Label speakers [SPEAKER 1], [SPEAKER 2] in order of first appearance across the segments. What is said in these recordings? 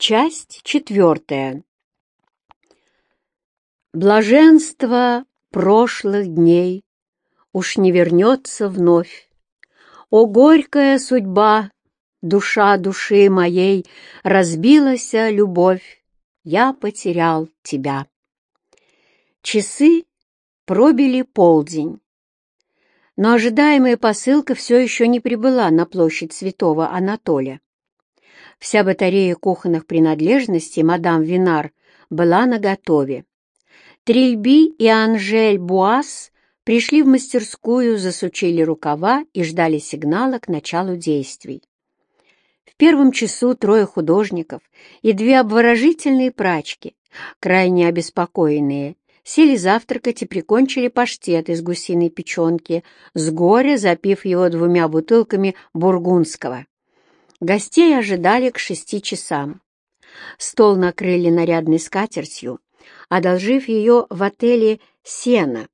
[SPEAKER 1] Часть четвертая. Блаженство прошлых дней уж не вернется вновь. О, горькая судьба, душа души моей, разбилась любовь, я потерял тебя. Часы пробили полдень, но ожидаемая посылка все еще не прибыла на площадь Святого Анатолия. Вся батарея кухонных принадлежностей мадам Винар была наготове. Трильби и Анжель Буас пришли в мастерскую, засучили рукава и ждали сигнала к началу действий. В первом часу трое художников и две обворожительные прачки, крайне обеспокоенные, сели завтракать и прикончили паштет из гусиной печенки, с горя запив его двумя бутылками бургундского. Гостей ожидали к шести часам. Стол накрыли нарядной скатертью, одолжив ее в отеле «Сена».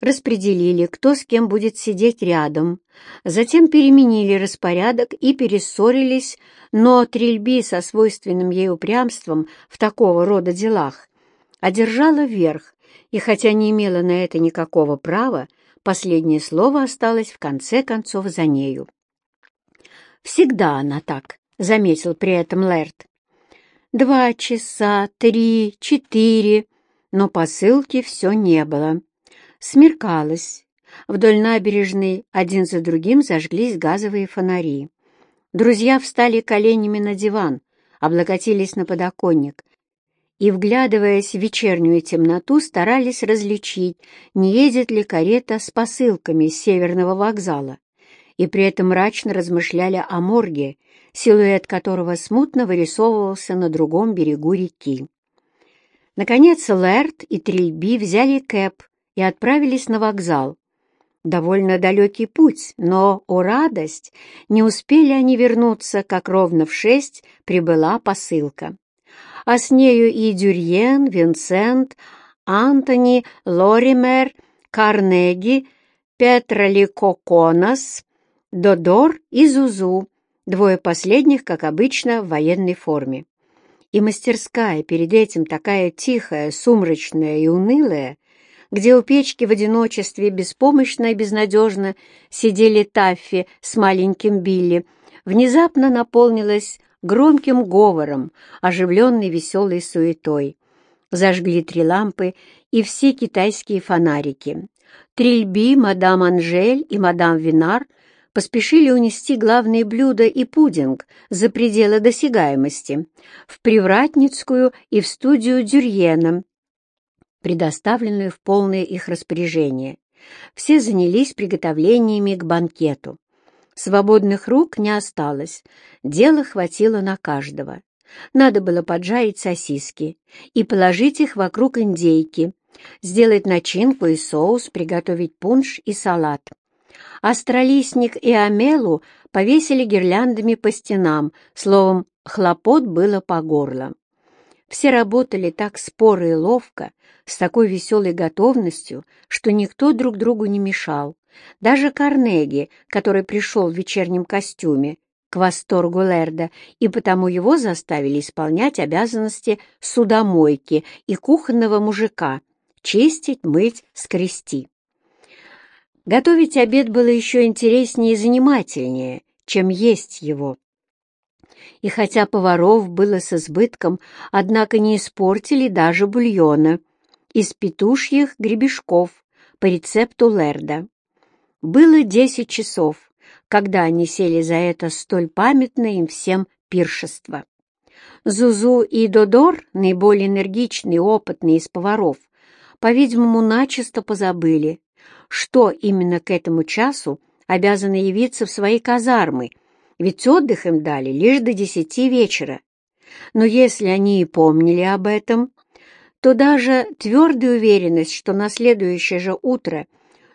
[SPEAKER 1] Распределили, кто с кем будет сидеть рядом, затем переменили распорядок и перессорились, но Трильби со свойственным ей упрямством в такого рода делах одержала верх, и хотя не имела на это никакого права, последнее слово осталось в конце концов за нею. Всегда она так, — заметил при этом Лэрд. Два часа, три, четыре, но посылки все не было. Смеркалось. Вдоль набережной один за другим зажглись газовые фонари. Друзья встали коленями на диван, облокотились на подоконник и, вглядываясь в вечернюю темноту, старались различить, не едет ли карета с посылками с северного вокзала и при этом мрачно размышляли о морге, силуэт которого смутно вырисовывался на другом берегу реки. Наконец Лэрд и Трильби взяли кэп и отправились на вокзал. Довольно далекий путь, но, о радость, не успели они вернуться, как ровно в шесть прибыла посылка. А с нею и Дюрьен, Винсент, Антони, Лоример, Карнеги, Петра Ликоконос, Додор и Зузу, двое последних, как обычно, в военной форме. И мастерская перед этим такая тихая, сумрачная и унылая, где у печки в одиночестве беспомощно и безнадежно сидели Таффи с маленьким Билли, внезапно наполнилась громким говором, оживленной веселой суетой. Зажгли три лампы и все китайские фонарики. Трильби, мадам Анжель и мадам Винар поспешили унести главные блюда и пудинг за пределы досягаемости, в Привратницкую и в студию Дюрьена, предоставленную в полное их распоряжение. Все занялись приготовлениями к банкету. Свободных рук не осталось, дела хватило на каждого. Надо было поджарить сосиски и положить их вокруг индейки, сделать начинку и соус, приготовить пунш и салат. Астролистник и Амелу повесили гирляндами по стенам, словом, хлопот было по горло. Все работали так споро и ловко, с такой веселой готовностью, что никто друг другу не мешал. Даже Карнеги, который пришел в вечернем костюме, к восторгу Лерда, и потому его заставили исполнять обязанности судомойки и кухонного мужика — чистить, мыть, скрести. Готовить обед было еще интереснее и занимательнее, чем есть его. И хотя поваров было с избытком, однако не испортили даже бульона из петушьих гребешков по рецепту Лерда. Было десять часов, когда они сели за это столь памятное им всем пиршество. Зузу и Додор, наиболее энергичные и опытные из поваров, по-видимому, начисто позабыли, что именно к этому часу обязаны явиться в свои казармы, ведь отдых им дали лишь до десяти вечера. Но если они и помнили об этом, то даже твердая уверенность, что на следующее же утро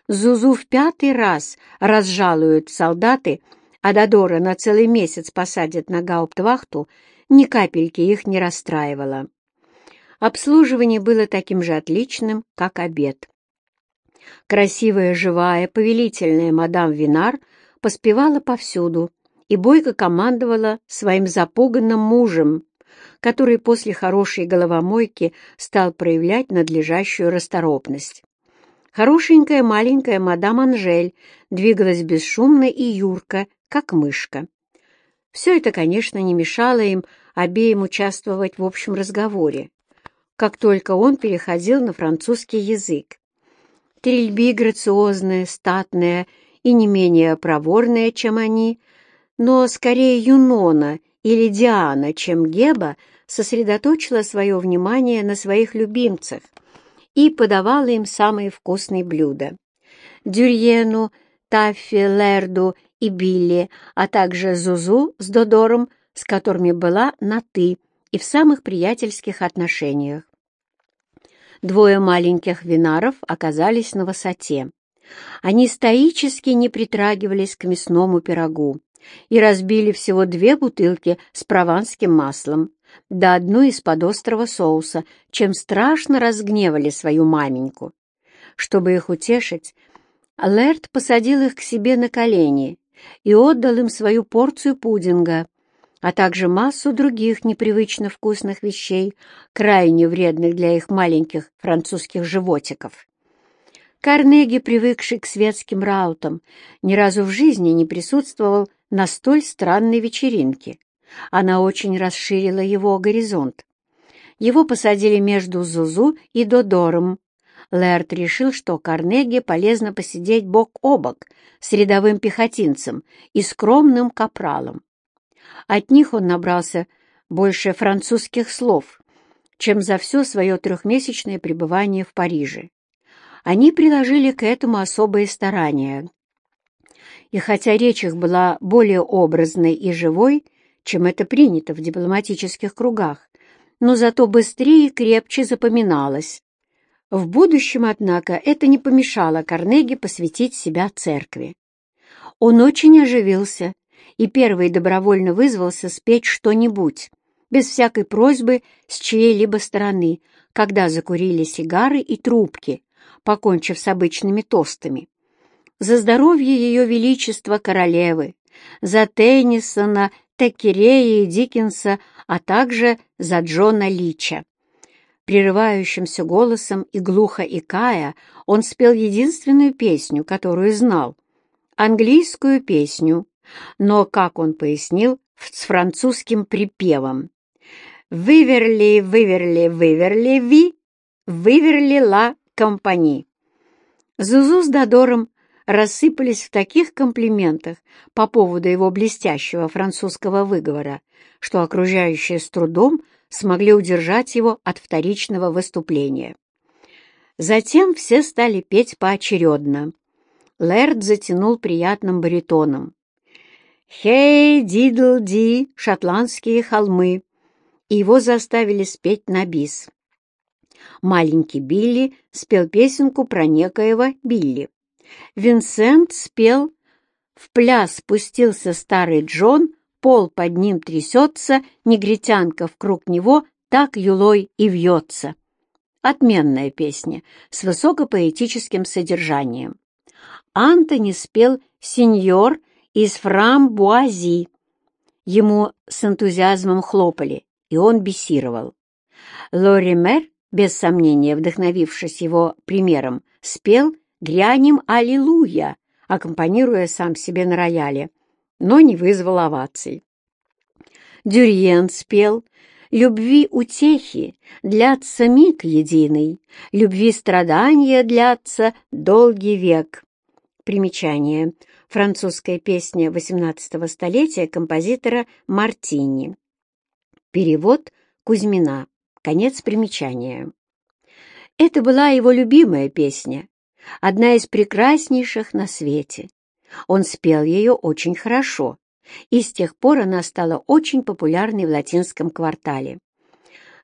[SPEAKER 1] Зузу в пятый раз разжалуют солдаты, а Додора на целый месяц посадят на гауптвахту, ни капельки их не расстраивала. Обслуживание было таким же отличным, как обед. Красивая, живая, повелительная мадам Винар поспевала повсюду и бойко командовала своим запуганным мужем, который после хорошей головомойки стал проявлять надлежащую расторопность. Хорошенькая маленькая мадам Анжель двигалась бесшумно и юрко, как мышка. Все это, конечно, не мешало им обеим участвовать в общем разговоре, как только он переходил на французский язык. Трильби грациозная, статная и не менее проворная, чем они, но скорее Юнона или Диана, чем Геба, сосредоточила свое внимание на своих любимцах и подавала им самые вкусные блюда. Дюрьену, Таффи, Лерду и Билли, а также Зузу с Додором, с которыми была на «ты» и в самых приятельских отношениях. Двое маленьких винаров оказались на высоте. Они стоически не притрагивались к мясному пирогу и разбили всего две бутылки с прованским маслом, да одну из-под острого соуса, чем страшно разгневали свою маменьку. Чтобы их утешить, Лэрд посадил их к себе на колени и отдал им свою порцию пудинга, а также массу других непривычно вкусных вещей, крайне вредных для их маленьких французских животиков. Карнеги, привыкший к светским раутам, ни разу в жизни не присутствовал на столь странной вечеринке. Она очень расширила его горизонт. Его посадили между Зузу и Додором, Лэрд решил, что Карнеги полезно посидеть бок о бок с рядовым пехотинцем и скромным капралом. От них он набрался больше французских слов, чем за все свое трехмесячное пребывание в Париже. Они приложили к этому особые старания. И хотя речь их была более образной и живой, чем это принято в дипломатических кругах, но зато быстрее и крепче запоминалась. В будущем, однако, это не помешало Карнеги посвятить себя церкви. Он очень оживился и первый добровольно вызвался спеть что-нибудь, без всякой просьбы с чьей-либо стороны, когда закурили сигары и трубки, покончив с обычными тостами. За здоровье Ее Величества Королевы, за Теннисона, Теккерея и Диккенса, а также за Джона Лича. Прерывающимся голосом и глухо икая, он спел единственную песню, которую знал — английскую песню, но, как он пояснил, с французским припевом. «Выверли, выверли, выверли, ви, выверли ла компани». Зузу с Додором рассыпались в таких комплиментах по поводу его блестящего французского выговора, что окружающие с трудом смогли удержать его от вторичного выступления. Затем все стали петь поочередно. Лэрд затянул приятным баритоном. «Хей, дидл, ди, шотландские холмы!» И его заставили спеть на бис. Маленький Билли спел песенку про некоего Билли. Винсент спел «В пляс спустился старый Джон, пол под ним трясется, негритянка вкруг него так юлой и вьется. Отменная песня с высокопоэтическим содержанием. Антони спел «Сеньор» из «Фрамбуази». Ему с энтузиазмом хлопали, и он бесировал. Лори Мэр, без сомнения вдохновившись его примером, спел «Грянем Аллилуйя», аккомпанируя сам себе на рояле но не вызвал оваций. Дюрьен спел «Любви утехи длятся миг единый, любви страдания длятся долгий век». Примечание. Французская песня XVIII столетия композитора Мартини. Перевод Кузьмина. Конец примечания. Это была его любимая песня, одна из прекраснейших на свете. Он спел ее очень хорошо, и с тех пор она стала очень популярной в латинском квартале.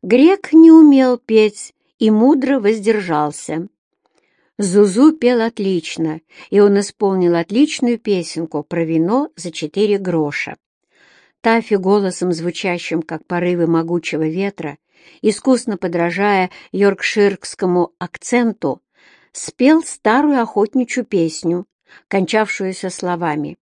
[SPEAKER 1] Грек не умел петь и мудро воздержался. Зузу пел отлично, и он исполнил отличную песенку про вино за четыре гроша. Тафи голосом, звучащим, как порывы могучего ветра, искусно подражая йоркширскому акценту, спел старую охотничью песню, кончавшуюся словами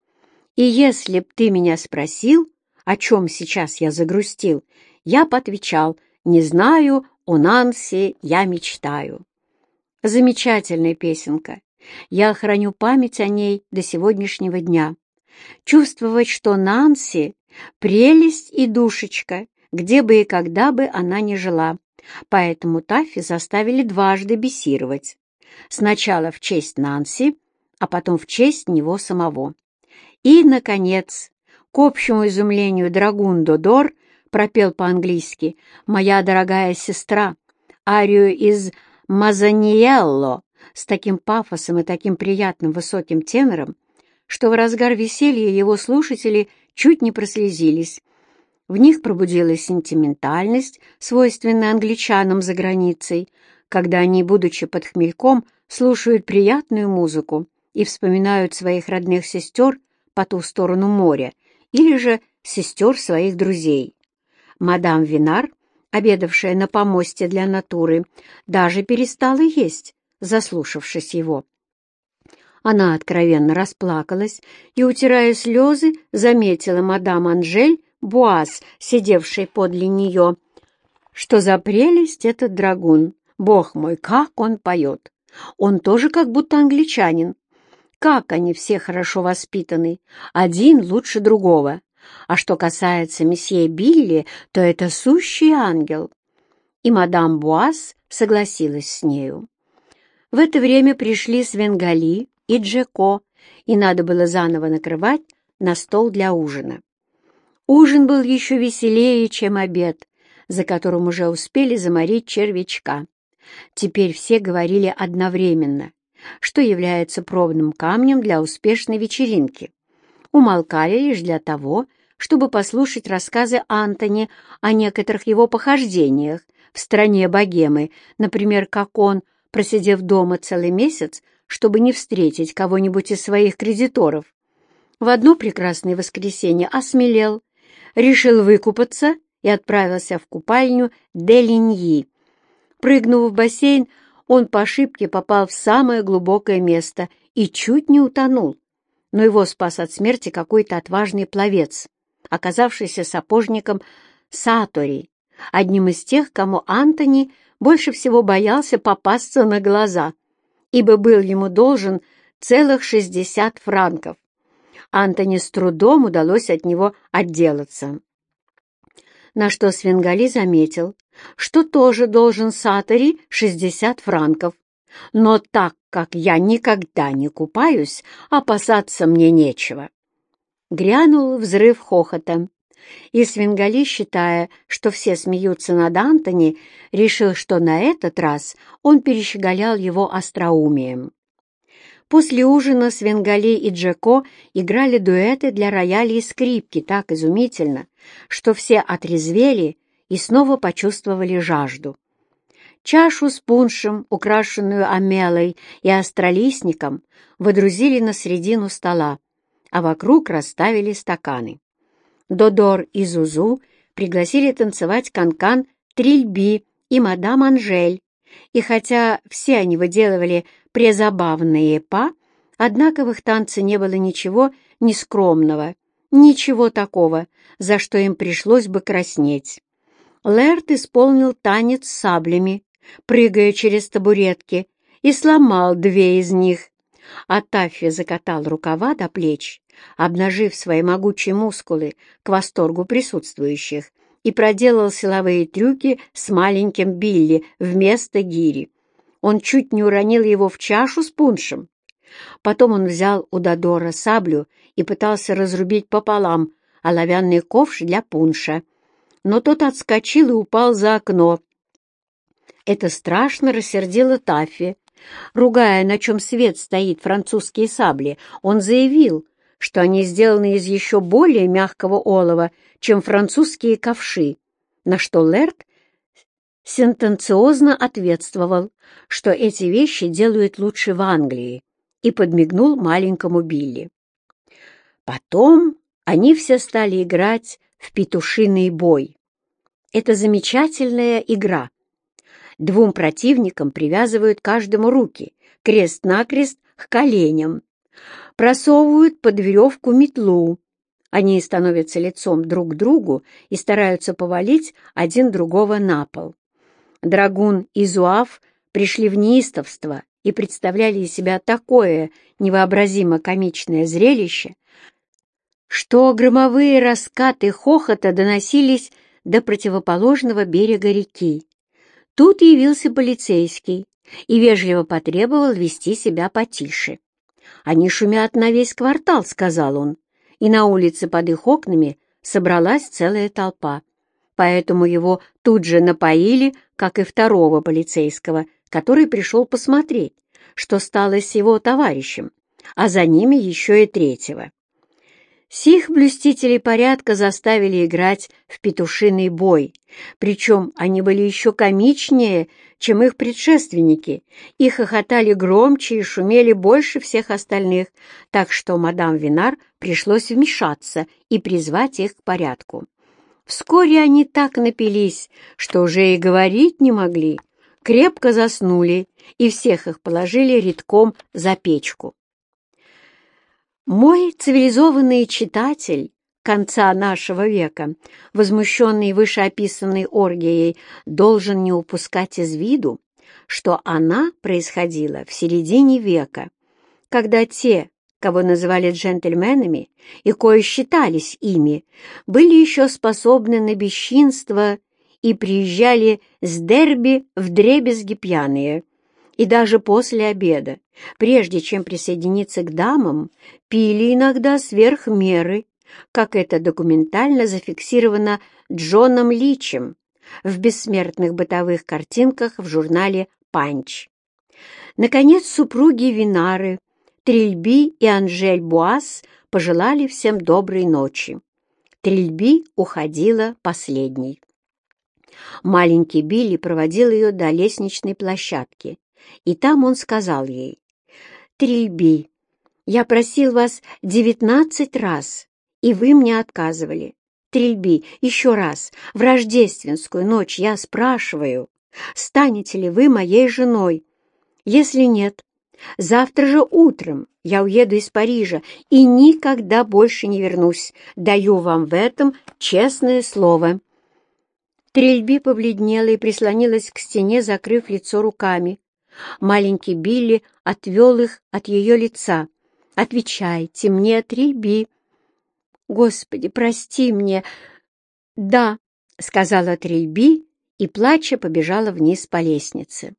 [SPEAKER 1] «И если б ты меня спросил, о чем сейчас я загрустил, Я поотвечал «Не знаю, о Нанси я мечтаю». Замечательная песенка. Я храню память о ней до сегодняшнего дня. Чувствовать, что Нанси — прелесть и душечка, где бы и когда бы она ни жила. Поэтому Таффи заставили дважды бесировать. Сначала в честь Нанси, а потом в честь него самого. И, наконец, к общему изумлению Драгун Додор пропел по-английски «Моя дорогая сестра» арию из «Мазаниелло» с таким пафосом и таким приятным высоким тенором, что в разгар веселья его слушатели чуть не прослезились. В них пробудилась сентиментальность, свойственная англичанам за границей, когда они, будучи под хмельком, слушают приятную музыку и вспоминают своих родных сестер по ту сторону моря или же сестер своих друзей. Мадам Винар, обедавшая на помосте для натуры, даже перестала есть, заслушавшись его. Она откровенно расплакалась и, утирая слезы, заметила мадам Анжель Буаз, сидевший подле нее. Что за прелесть этот драгун! Бог мой, как он поет! Он тоже как будто англичанин. Как они все хорошо воспитаны, один лучше другого. А что касается месье Билли, то это сущий ангел. И мадам Буаз согласилась с нею. В это время пришли Свенгали и Джеко, и надо было заново накрывать на стол для ужина. Ужин был еще веселее, чем обед, за которым уже успели заморить червячка. Теперь все говорили одновременно, что является пробным камнем для успешной вечеринки. Умолкали лишь для того, чтобы послушать рассказы Антони о некоторых его похождениях в стране богемы, например, как он, просидев дома целый месяц, чтобы не встретить кого-нибудь из своих кредиторов, в одно прекрасное воскресенье осмелел, решил выкупаться и отправился в купальню Делиньи, Прыгнув в бассейн, он по ошибке попал в самое глубокое место и чуть не утонул. Но его спас от смерти какой-то отважный пловец, оказавшийся сапожником Сатори, одним из тех, кому Антони больше всего боялся попасться на глаза, ибо был ему должен целых шестьдесят франков. Антони с трудом удалось от него отделаться на что Свенгали заметил, что тоже должен Сатори 60 франков. Но так как я никогда не купаюсь, опасаться мне нечего. Грянул взрыв хохота, и Свенгали, считая, что все смеются над Антони, решил, что на этот раз он перещеголял его остроумием. После ужина Свенгали и Джеко играли дуэты для рояля и скрипки так изумительно, что все отрезвели и снова почувствовали жажду. Чашу с пуншем, украшенную амелой и астролистником, водрузили на середину стола, а вокруг расставили стаканы. Додор и Зузу пригласили танцевать канкан -кан, Трильби и мадам Анжель, и хотя все они выделывали презабавные па, однако в их танце не было ничего нескромного, ничего такого, за что им пришлось бы краснеть. Лэрт исполнил танец саблями, прыгая через табуретки, и сломал две из них. А Таффи закатал рукава до плеч, обнажив свои могучие мускулы к восторгу присутствующих, и проделал силовые трюки с маленьким Билли вместо гири. Он чуть не уронил его в чашу с пуншем. Потом он взял у Додора саблю и пытался разрубить пополам оловянный ковш для пунша. Но тот отскочил и упал за окно. Это страшно рассердило Таффи. Ругая, на чем свет стоит французские сабли, он заявил, что они сделаны из еще более мягкого олова, чем французские ковши, на что Лерт сентенциозно ответствовал, что эти вещи делают лучше в Англии, и подмигнул маленькому Билли. Потом они все стали играть в петушиный бой. Это замечательная игра. Двум противникам привязывают каждому руки, крест-накрест к коленям, просовывают под веревку метлу, Они становятся лицом друг к другу и стараются повалить один другого на пол. Драгун и Зуав пришли в неистовство и представляли из себя такое невообразимо комичное зрелище, что громовые раскаты хохота доносились до противоположного берега реки. Тут явился полицейский и вежливо потребовал вести себя потише. «Они шумят на весь квартал», — сказал он, и на улице под их окнами собралась целая толпа. Поэтому его тут же напоили, как и второго полицейского, который пришел посмотреть, что стало с его товарищем, а за ними еще и третьего. Сих блюстителей порядка заставили играть в петушиный бой, причем они были еще комичнее, чем их предшественники, и хохотали громче и шумели больше всех остальных, так что мадам Винар пришлось вмешаться и призвать их к порядку. Вскоре они так напились, что уже и говорить не могли, крепко заснули, и всех их положили редком за печку. Мой цивилизованный читатель конца нашего века, возмущенный вышеописанной оргией, должен не упускать из виду, что она происходила в середине века, когда те, кого называли джентльменами и кое считались ими, были еще способны на бесчинство и приезжали с дерби в дребезги пьяные, и даже после обеда, прежде чем присоединиться к дамам, пили иногда сверх меры, как это документально зафиксировано Джоном Личем в бессмертных бытовых картинках в журнале «Панч». Наконец, супруги Винары, Трильби и Анжель Буас пожелали всем доброй ночи. Трильби уходила последней. Маленький Билли проводил ее до лестничной площадки, и там он сказал ей, «Трильби, я просил вас девятнадцать раз, и вы мне отказывали. Трильби, еще раз, в рождественскую ночь я спрашиваю, станете ли вы моей женой? Если нет, завтра же утром я уеду из Парижа и никогда больше не вернусь. Даю вам в этом честное слово». Трильби побледнела и прислонилась к стене, закрыв лицо руками. Маленький Билли отвел их от ее лица. «Отвечайте мне, Трильби!» «Господи, прости мне!» «Да», — сказала Трильби и, плача, побежала вниз по лестнице.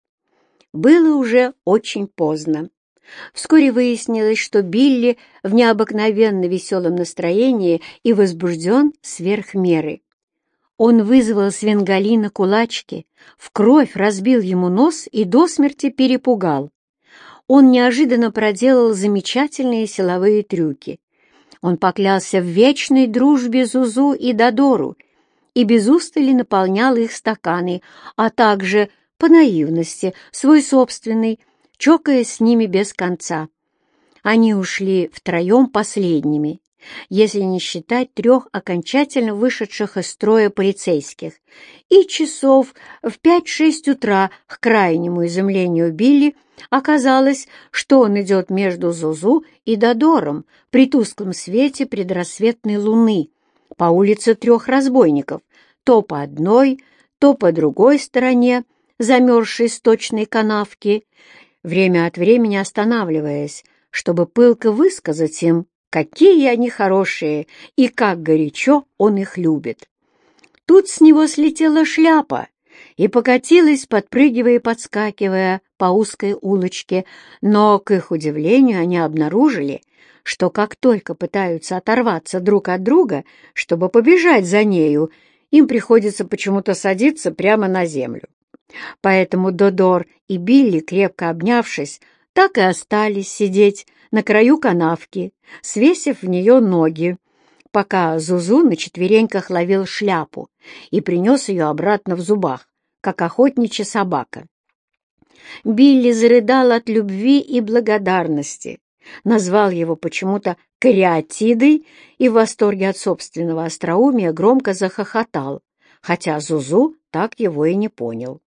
[SPEAKER 1] Было уже очень поздно. Вскоре выяснилось, что Билли в необыкновенно веселом настроении и возбужден сверх меры. Он вызвал Свенгали на кулачки, в кровь разбил ему нос и до смерти перепугал. Он неожиданно проделал замечательные силовые трюки. Он поклялся в вечной дружбе Зузу и Дадору и без устали наполнял их стаканы, а также, по наивности, свой собственный, чокаясь с ними без конца. Они ушли втроем последними, если не считать трех окончательно вышедших из строя полицейских, и часов в пять-шесть утра, к крайнему изумлению Билли, оказалось, что он идет между Зузу и Додором при тусклом свете предрассветной луны по улице трех разбойников, то по одной, то по другой стороне замерзшей сточной канавки, время от времени останавливаясь, чтобы пылко высказать им Какие они хорошие и как горячо он их любит. Тут с него слетела шляпа и покатилась, подпрыгивая и подскакивая по узкой улочке, но, к их удивлению, они обнаружили, что как только пытаются оторваться друг от друга, чтобы побежать за нею, им приходится почему-то садиться прямо на землю. Поэтому Додор и Билли, крепко обнявшись, так и остались сидеть на краю канавки, свесив в нее ноги, пока Зузу на четвереньках ловил шляпу и принес ее обратно в зубах, как охотничья собака. Билли зарыдал от любви и благодарности, назвал его почему-то кариатидой и в восторге от собственного остроумия громко захохотал, хотя Зузу так его и не понял.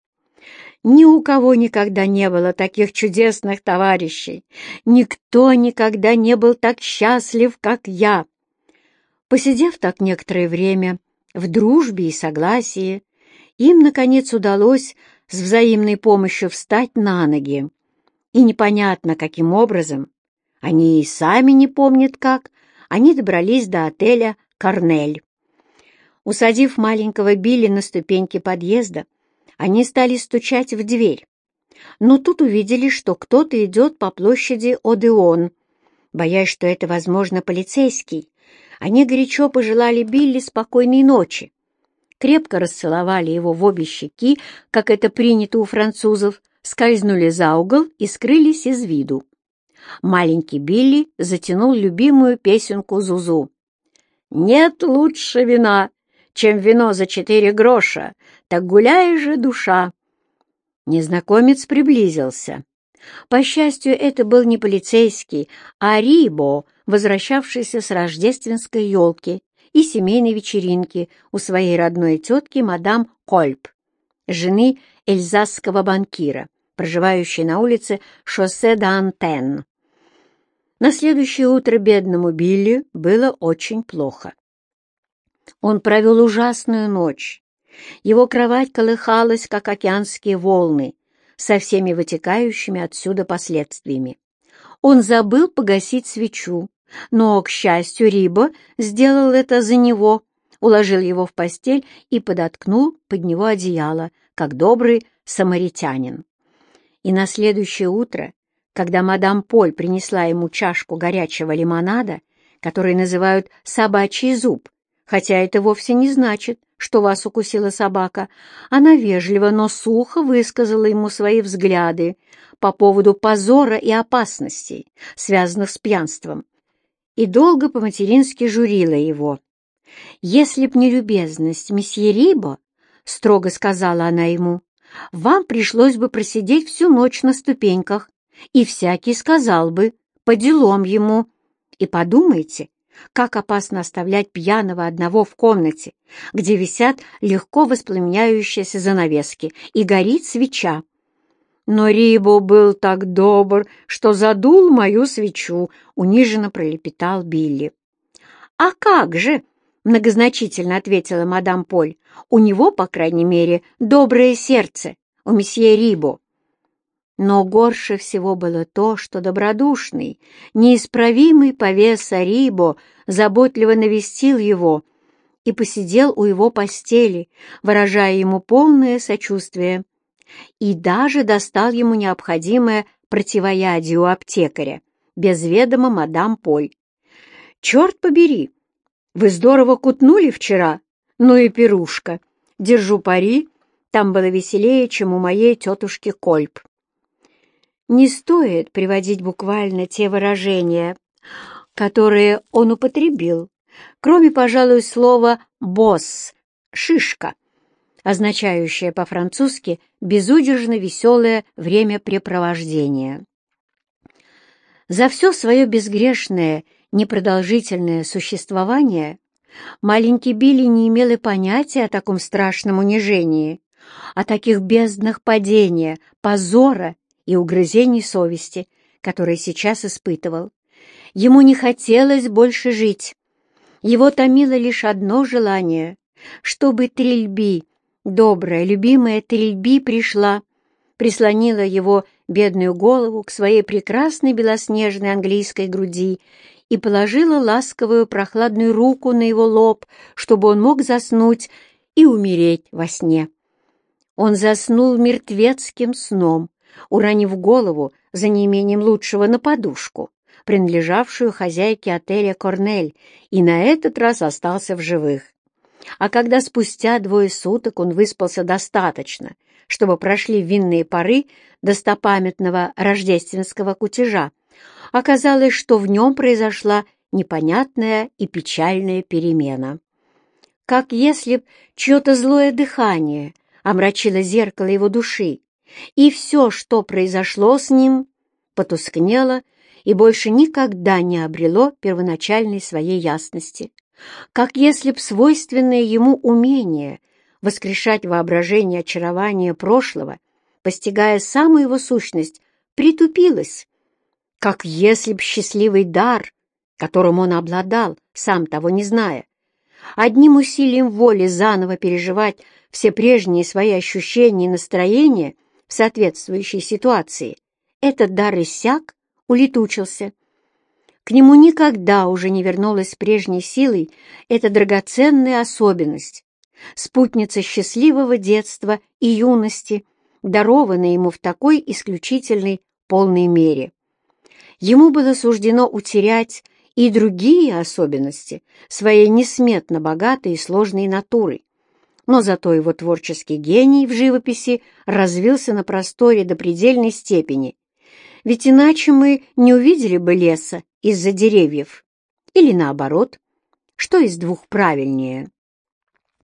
[SPEAKER 1] Ни у кого никогда не было таких чудесных товарищей. Никто никогда не был так счастлив, как я. Посидев так некоторое время в дружбе и согласии, им, наконец, удалось с взаимной помощью встать на ноги. И непонятно, каким образом, они и сами не помнят как, они добрались до отеля «Корнель». Усадив маленького Билли на ступеньки подъезда, они стали стучать в дверь. Но тут увидели, что кто-то идет по площади Одеон. Боясь, что это, возможно, полицейский, они горячо пожелали Билли спокойной ночи. Крепко расцеловали его в обе щеки, как это принято у французов, скользнули за угол и скрылись из виду. Маленький Билли затянул любимую песенку Зузу. «Нет лучше вина, чем вино за четыре гроша, так гуляй же, душа!» Незнакомец приблизился. По счастью, это был не полицейский, а Рибо, возвращавшийся с рождественской елки и семейной вечеринки у своей родной тетки мадам Кольп, жены эльзасского банкира, проживающей на улице Шоссе д'Антен. На следующее утро бедному Билли было очень плохо. Он провел ужасную ночь. Его кровать колыхалась, как океанские волны, со всеми вытекающими отсюда последствиями. Он забыл погасить свечу, но, к счастью, Риба сделал это за него, уложил его в постель и подоткнул под него одеяло, как добрый самаритянин. И на следующее утро, когда мадам Поль принесла ему чашку горячего лимонада, который называют «собачий зуб», хотя это вовсе не значит, что вас укусила собака, она вежливо, но сухо высказала ему свои взгляды по поводу позора и опасностей, связанных с пьянством, и долго по-матерински журила его. «Если б не любезность месье Рибо, — строго сказала она ему, — вам пришлось бы просидеть всю ночь на ступеньках, и всякий сказал бы, по делам ему. И подумайте, как опасно оставлять пьяного одного в комнате, где висят легко воспламеняющиеся занавески и горит свеча. Но Рибо был так добр, что задул мою свечу, — униженно пролепетал Билли. — А как же? — многозначительно ответила мадам Поль. — У него, по крайней мере, доброе сердце, у месье Рибо. Но горше всего было то, что добродушный, неисправимый повес Арибо заботливо навестил его и посидел у его постели, выражая ему полное сочувствие, и даже достал ему необходимое противоядие у аптекаря, без ведома мадам Поль. «Черт побери! Вы здорово кутнули вчера, ну и пирушка. Держу пари, там было веселее, чем у моей тетушки Кольп». Не стоит приводить буквально те выражения, которые он употребил, кроме, пожалуй, слова «босс» — «шишка», означающее по-французски безудержно веселое времяпрепровождение. За все свое безгрешное, непродолжительное существование маленький Билли не имел и понятия о таком страшном унижении, о таких безднах падения, позора и угрызений совести, которые сейчас испытывал. Ему не хотелось больше жить. Его томило лишь одно желание, чтобы Трильби, добрая, любимая Трильби, пришла, прислонила его бедную голову к своей прекрасной белоснежной английской груди и положила ласковую прохладную руку на его лоб, чтобы он мог заснуть и умереть во сне. Он заснул мертвецким сном, уронив голову за неимением лучшего на подушку, принадлежавшую хозяйке отеля «Корнель», и на этот раз остался в живых. А когда спустя двое суток он выспался достаточно, чтобы прошли винные пары достопамятного рождественского кутежа, оказалось, что в нем произошла непонятная и печальная перемена. Как если б чье-то злое дыхание омрачило зеркало его души, и все, что произошло с ним, потускнело и больше никогда не обрело первоначальной своей ясности, как если б свойственное ему умение воскрешать воображение очарования прошлого, постигая самую его сущность, притупилось, как если б счастливый дар, которым он обладал, сам того не зная, одним усилием воли заново переживать все прежние свои ощущения и настроения в соответствующей ситуации, этот дар иссяк, улетучился. К нему никогда уже не вернулась прежней силой эта драгоценная особенность, спутница счастливого детства и юности, дарованная ему в такой исключительной полной мере. Ему было суждено утерять и другие особенности своей несметно богатой и сложной натуры, но зато его творческий гений в живописи развился на просторе до предельной степени, ведь иначе мы не увидели бы леса из-за деревьев. Или наоборот, что из двух правильнее?